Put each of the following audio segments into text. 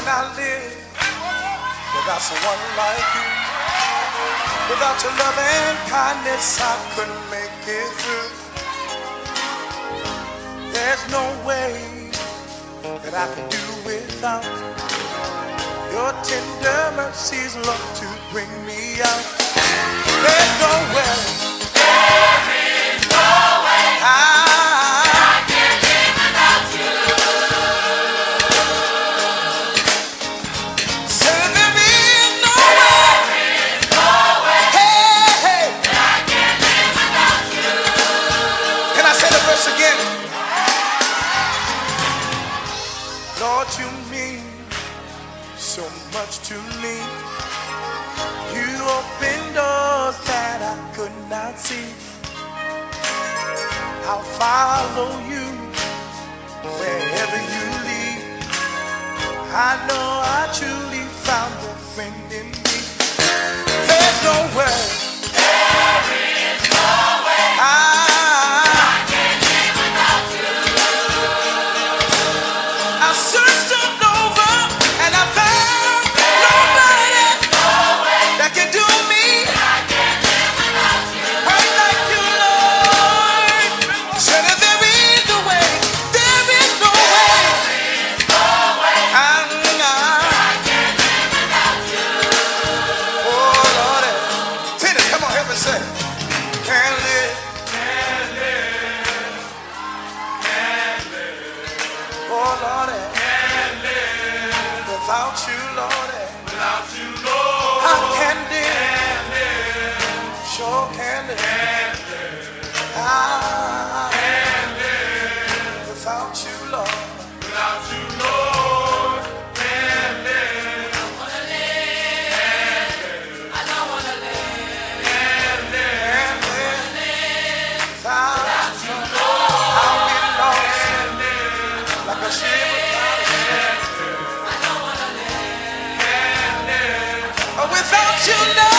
can I live without someone like you? Without your love and kindness, I couldn't make it through. There's no way that I can do without your tender mercies, love to bring me out. There's no way. So much to me. You open doors that I could not see. I'll follow you wherever you lead. I know I truly found a friend in me. There's no oh Lord. Without you, Lord, I can't live. Sure can live. I, Without you,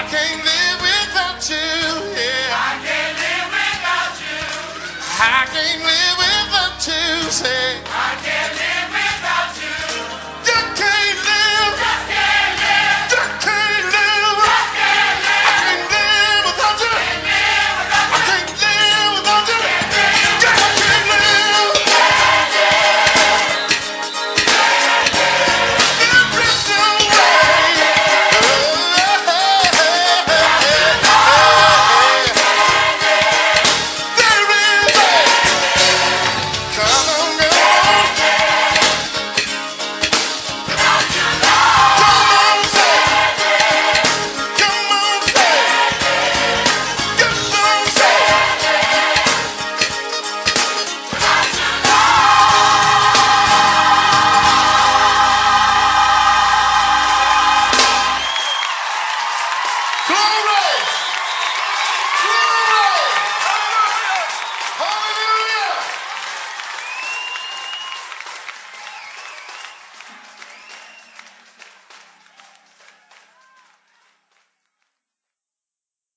I can't live without you. Yeah. I can't live without you. I can't live without you. Say.